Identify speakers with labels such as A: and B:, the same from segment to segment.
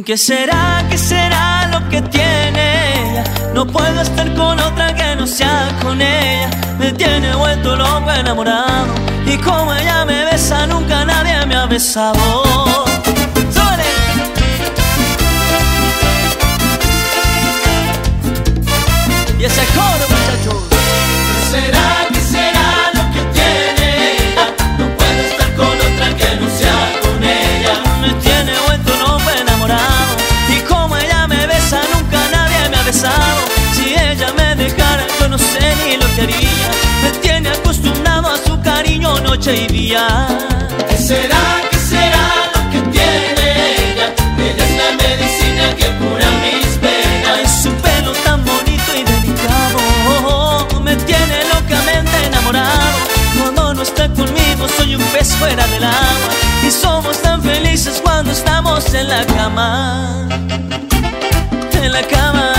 A: ¿Qué será, qué será lo que tiene ella? No puedo estar con otra que no sea con ella. Me tiene vuelto loco enamorado. Y como ella me besa, nunca nadie me ha besado. Y ese noche y día.
B: ¿Qué será, qué será lo que tiene ella? Ella es la medicina que cura mis penas.
A: Ay, su pelo tan bonito y delicado me tiene locamente enamorado. Cuando no está conmigo soy un pez fuera del agua y somos tan felices cuando estamos en la cama. En la cama.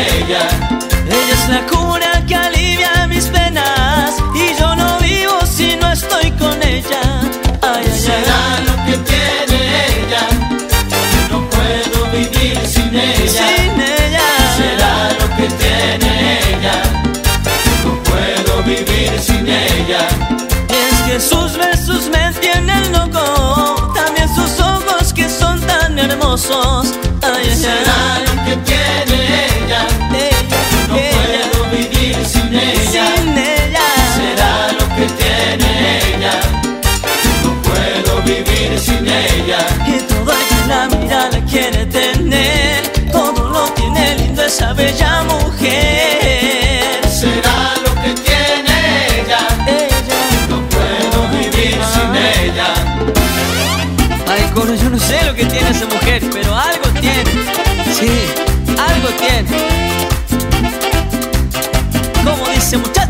B: Ella. ella
A: es la cura que alivia mis penas y yo no vivo si no estoy con ella. Ay, ay,
B: ¿Será
A: ay.
B: lo que tiene ella? No puedo vivir sin ella.
A: Sin ella.
B: ¿Será lo que tiene ella? No puedo vivir sin ella.
A: Es que sus besos me tienen loco, también sus ojos que son tan hermosos. Ay, ay,
B: ¿Será
A: ay.
B: Que tiene ella?
A: Ella,
B: No puedo vivir sin ella. ¿Será lo que tiene ella? No puedo vivir sin ella.
A: Que todo el que la mira la quiere tener, todo lo tiene lindo esa bella mujer.
B: ¿Será lo que tiene ella?
A: Ella,
B: No puedo vivir sin ella.
A: ay, coro, yo no sé lo que tiene esa mujer, pero algo tiene. Sí, algo tiene. Como dice muchachos.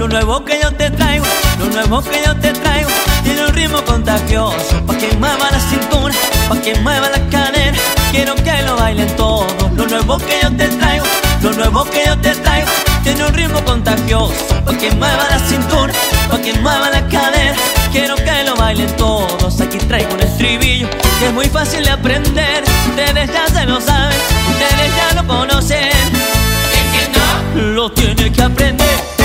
A: Lo nuevo que yo te traigo, lo nuevo que yo te traigo, tiene un ritmo contagioso. Pa' que mueva la cintura, pa' que mueva la cadera, quiero que lo bailen todos. Lo nuevo que yo te traigo, lo nuevo que yo te traigo, tiene un ritmo contagioso. Pa' que mueva la cintura, pa' que mueva la cadera, quiero que lo bailen todos. Aquí traigo un estribillo que es muy fácil de aprender. Ustedes ya se lo saben, ustedes ya lo conocen. Lo tiene que aprender.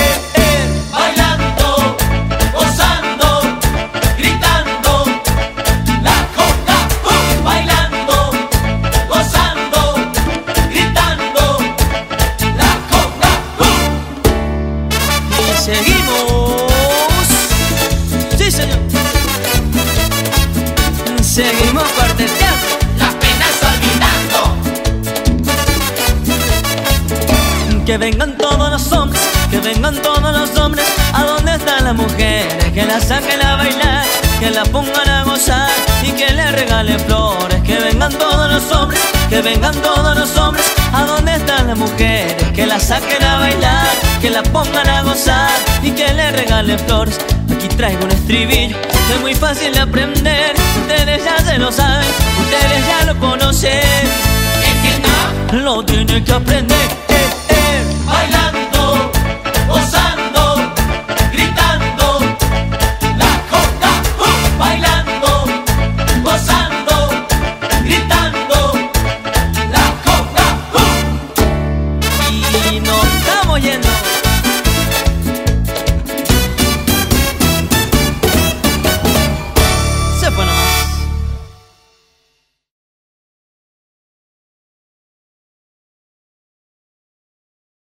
A: Que vengan todos los hombres, que vengan todos los hombres. ¿A dónde están las mujeres? Que las saquen a bailar, que la pongan a gozar y que le regalen flores. Que vengan todos los hombres, que vengan todos los hombres. ¿A dónde están las mujeres? Que las saquen a bailar, que la pongan a gozar y que le regalen flores. Aquí traigo un estribillo, es muy fácil de aprender. Ustedes ya se lo saben, ustedes ya lo conocen.
B: El que
A: Lo tiene que aprender